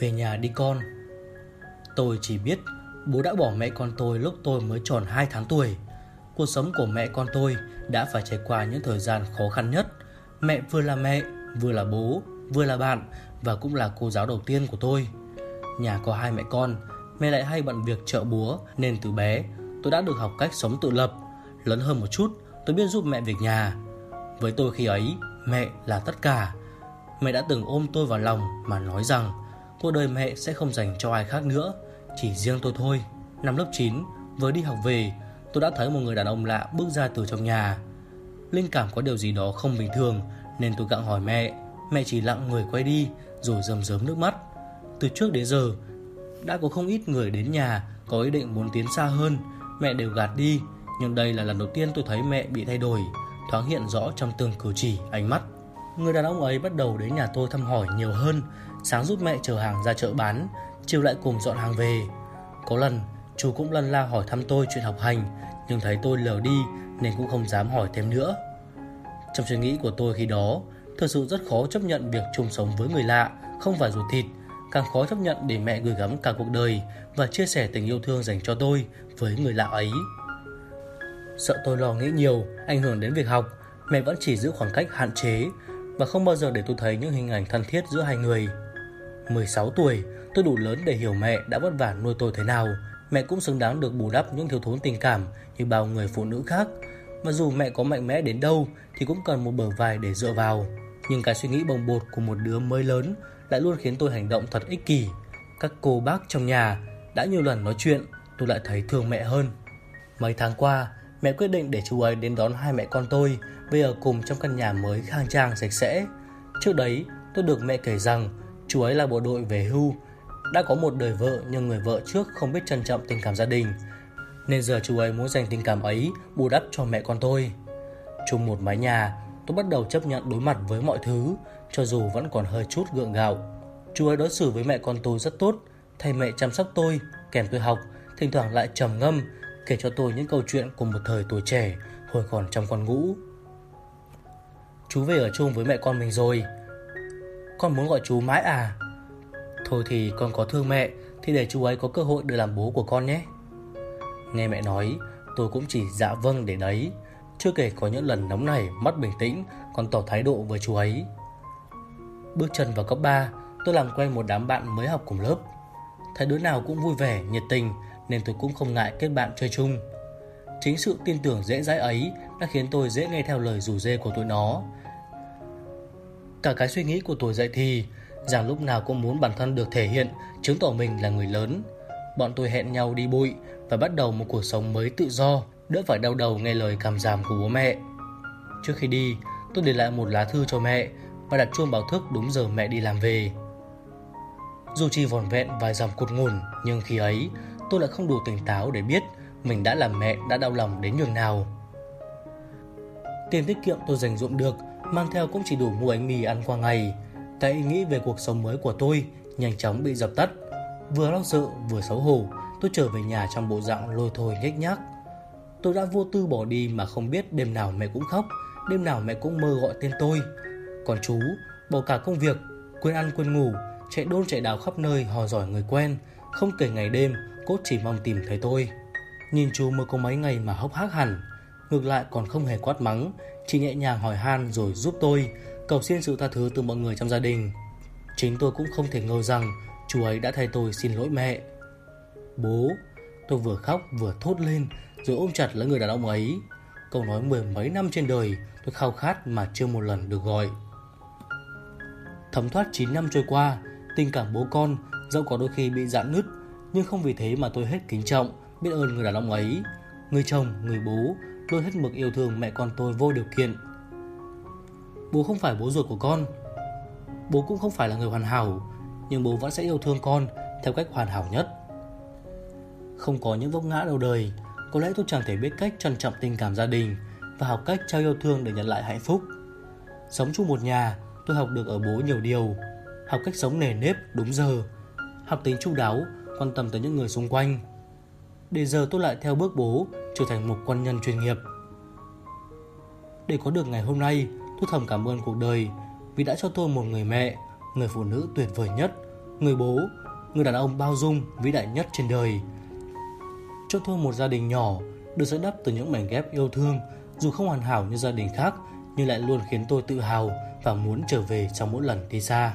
Về nhà đi con. Tôi chỉ biết bố đã bỏ mẹ con tôi lúc tôi mới tròn 2 tháng tuổi. Cuộc sống của mẹ con tôi đã phải trải qua những thời gian khó khăn nhất. Mẹ vừa là mẹ, vừa là bố, vừa là bạn Và cũng là cô giáo đầu tiên của tôi. Nhà có hai mẹ con Mẹ lại hay bận việc trợ búa Nên từ bé tôi đã được học cách sống tự lập. Lớn hơn một chút tôi biết giúp mẹ việc nhà. Với tôi khi ấy mẹ là tất cả. Mẹ đã từng ôm tôi vào lòng mà nói rằng Cuộc đời mẹ sẽ không dành cho ai khác nữa Chỉ riêng tôi thôi. Năm lớp 9 vừa đi học về Tôi đã thấy một người đàn ông lạ bước ra từ trong nhà. Linh cảm có điều gì đó không bình thường Nên tôi gặng hỏi mẹ. Mẹ chỉ lặng người quay đi Rồi rầm rớm nước mắt. Từ trước đến giờ Đã có không ít người đến nhà Có ý định muốn tiến xa hơn. Mẹ đều gạt đi Nhưng đây là lần đầu tiên tôi thấy mẹ bị thay đổi Thoáng hiện rõ trong từng cử chỉ, ánh mắt. Người đàn ông ấy bắt đầu đến nhà tôi thăm hỏi nhiều hơn Sáng giúp mẹ chở hàng ra chợ bán, Chiều lại cùng dọn hàng về. Có lần, chú cũng lân la hỏi thăm tôi chuyện học hành, Nhưng thấy tôi lờ đi Nên cũng không dám hỏi thêm nữa. Trong suy nghĩ của tôi khi đó, Thực sự rất khó chấp nhận việc chung sống với người lạ, Không phải ruột thịt, Càng khó chấp nhận để mẹ gửi gắm cả cuộc đời Và chia sẻ tình yêu thương dành cho tôi Với người lạ ấy. Sợ tôi lo nghĩ nhiều, Ảnh hưởng đến việc học, Mẹ vẫn chỉ giữ khoảng cách hạn chế Và không bao giờ để tôi thấy những hình ảnh thân thiết giữa hai người. 16 tuổi, tôi đủ lớn để hiểu mẹ đã vất vả nuôi tôi thế nào. Mẹ cũng xứng đáng được bù đắp những thiếu thốn tình cảm như bao người phụ nữ khác. Và dù mẹ có mạnh mẽ đến đâu thì cũng cần một bờ vai để dựa vào. Nhưng cái suy nghĩ bồng bột của một đứa mới lớn lại luôn khiến tôi hành động thật ích kỷ. Các cô bác trong nhà đã nhiều lần nói chuyện, tôi lại thấy thương mẹ hơn. Mấy tháng qua, mẹ quyết định để chú ấy đến đón hai mẹ con tôi về ở cùng trong căn nhà mới khang trang sạch sẽ. Trước đấy, tôi được mẹ kể rằng Chú ấy là bộ đội về hưu, đã có một đời vợ nhưng người vợ trước không biết trân trọng tình cảm gia đình. Nên giờ chú ấy muốn dành tình cảm ấy bù đắp cho mẹ con tôi. Chung một mái nhà, tôi bắt đầu chấp nhận đối mặt với mọi thứ, cho dù vẫn còn hơi chút gượng gạo. Chú ấy đối xử với mẹ con tôi rất tốt, thầy mẹ chăm sóc tôi, kèm tôi học, thỉnh thoảng lại trầm ngâm, kể cho tôi những câu chuyện của một thời tuổi trẻ, hồi còn trong con ngũ. Chú về ở chung với mẹ con mình rồi, con muốn gọi chú mãi à? Thôi thì con có thương mẹ Thì để chú ấy có cơ hội được làm bố của con nhé. Nghe mẹ nói Tôi cũng chỉ dạ vâng để đấy Chưa kể có những lần nóng này Mất bình tĩnh Còn tỏ thái độ với chú ấy. Bước chân vào cấp 3 Tôi làm quen một đám bạn mới học cùng lớp. Thấy đứa nào cũng vui vẻ, nhiệt tình Nên tôi cũng không ngại kết bạn chơi chung. Chính sự tin tưởng dễ dãi ấy Đã khiến tôi dễ nghe theo lời rủ dê của tụi nó. Cả cái suy nghĩ của tuổi dậy thì rằng lúc nào cũng muốn bản thân được thể hiện, chứng tỏ mình là người lớn. Bọn tôi hẹn nhau đi bụi và bắt đầu một cuộc sống mới tự do, đỡ phải đau đầu nghe lời cảm giảm của bố mẹ. Trước khi đi, tôi để lại một lá thư cho mẹ và đặt chuông báo thức đúng giờ mẹ đi làm về. Dù chỉ vòn vẹn vài dòng cột nguồn, nhưng khi ấy tôi lại không đủ tỉnh táo để biết mình đã làm mẹ đã đau lòng đến nhường nào. Tiền tiết kiệm tôi dành dụm được mang theo cũng chỉ đủ mua bánh mì ăn qua ngày. Cái ý nghĩ về cuộc sống mới của tôi nhanh chóng bị dập tắt. Vừa lo sợ vừa xấu hổ, tôi trở về nhà trong bộ dạng lôi thôi nhếch nhác. Tôi đã vô tư bỏ đi mà không biết đêm nào mẹ cũng khóc, đêm nào mẹ cũng mơ gọi tên tôi. Còn chú, bỏ cả công việc, quên ăn quên ngủ, chạy đôn chạy đào khắp nơi hò giỏi người quen, không kể ngày đêm, cốt chỉ mong tìm thấy tôi. Nhìn chú mới có mấy ngày mà hốc hác hẳn, ngược lại còn không hề quát mắng, chỉ nhẹ nhàng hỏi han rồi giúp tôi, cầu xin sự tha thứ từ mọi người trong gia đình. Chính tôi cũng không thể ngờ rằng chú ấy đã thay tôi xin lỗi mẹ. Bố, tôi vừa khóc vừa thốt lên rồi ôm chặt lấy người đàn ông ấy. Câu nói mười mấy năm trên đời tôi khao khát mà chưa một lần được gọi. Thấm thoát 9 năm trôi qua, tình cảm bố con dẫu có đôi khi bị giãn nứt nhưng không vì thế mà tôi hết kính trọng, biết ơn người đàn ông ấy. Người chồng, người bố luôn hết mực yêu thương mẹ con tôi vô điều kiện. Bố không phải bố ruột của con. Bố cũng không phải là người hoàn hảo, nhưng bố vẫn sẽ yêu thương con theo cách hoàn hảo nhất. Không có những vấp ngã đầu đời, có lẽ tôi chẳng thể biết cách trân trọng tình cảm gia đình và học cách trao yêu thương để nhận lại hạnh phúc. Sống chung một nhà, tôi học được ở bố nhiều điều, học cách sống nề nếp đúng giờ, học tính chu đáo, quan tâm tới những người xung quanh. Để giờ tôi lại theo bước bố trở thành một quân nhân chuyên nghiệp. Để có được ngày hôm nay, tôi thầm cảm ơn cuộc đời vì đã cho tôi một người mẹ, người phụ nữ tuyệt vời nhất, người bố, người đàn ông bao dung, vĩ đại nhất trên đời. Cho tôi một gia đình nhỏ, được xây đắp từ những mảnh ghép yêu thương, dù không hoàn hảo như gia đình khác, nhưng lại luôn khiến tôi tự hào và muốn trở về trong mỗi lần đi xa.